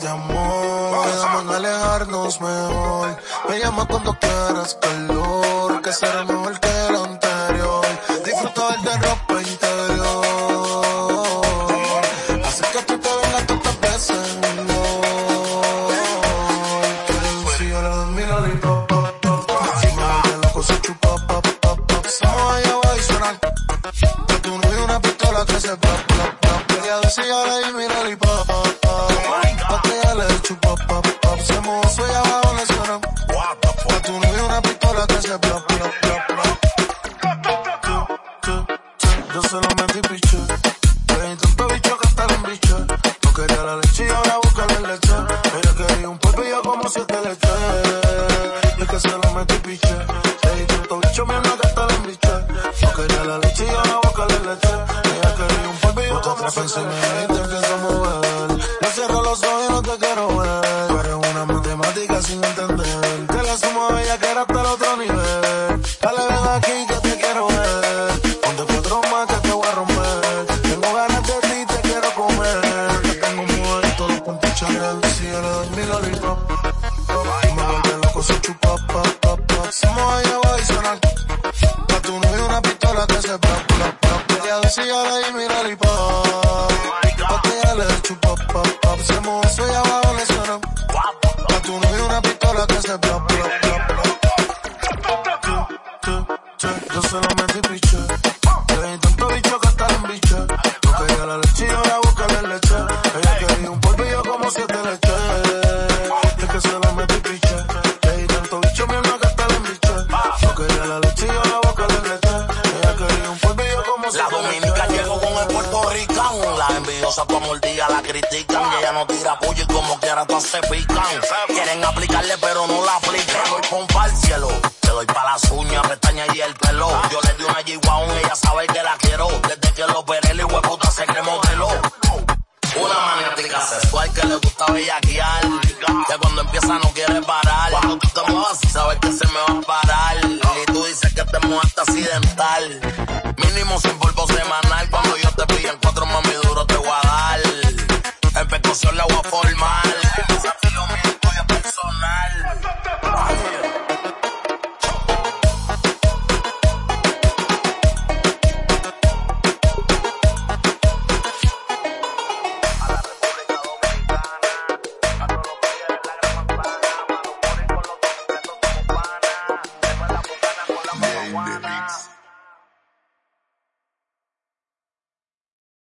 de amor, quedamos en alejarnos mejor. Me llama cuando quieras calor, que será mejor que el anterior. Disfruto de ropa que se pop, pop, pop. Ella decía, yo le di mi lollipop, pop, pop. Le chupa, pop, pop. Se mojó y abajo le suenan. Que tú no vi una pistola que se pop, pop, pop, pop. Yo se lo metí, piche. Hay tanto bicho que hasta la biche. No quería la leche y ahora busca la leche. Ella quería a. Yo cierro los ojos y no te quiero ver. Tú eres una matemática sin entender. Te la sumo a ella que era hasta el otro nivel. Dale, ven aquí que te quiero ver. Ponte cuatro más que te voy a romper. Tengo ganas de ti, te quiero comer. Te tengo muerto los puntos Chanel. Si yo le doy mi lollipop. Y me vuelve loco su chupa, pop, pop, pop. Somos allá abajo y suenan. Pa' tu novio una pistola que se pop, pop, pop. Ella dice yo le di mi lollipop. Chupa, pop, pop. Se mojó su y abajo le suenan. Pa' tu novio una pistola que se pop, pop, pop, pop. Yo se lo metí, piche. Hay tanto bicho que hasta la biche. La leche y busca la leche. Ella quería un polvillo como siete leche. Es que se lo metí, piche. Hay tanto bicho mío que hasta la biche. La leche y busca la leche. Ella quería un polvillo como La siete dominica leche. llegó con el puertorricano. La envidiosa como el día la critican. Y ella no tira puño y como quiera todas se pican. Quieren aplicarle pero no la aplican. Voy cielo. Te doy pa' las uñas, pestañas y el pelo. Yo le di una G-Wagon, ella sabe que la quiero. Desde que lo operé, el hueputa se que modelo. Una maniática sexual que le gusta bellaquear. Que cuando empieza no quiere parar. Cuando tú te muevas, sabes que se me va a parar. Y tú dices que te muevaste accidental. Mínimo sin polvo semanal. Marijuana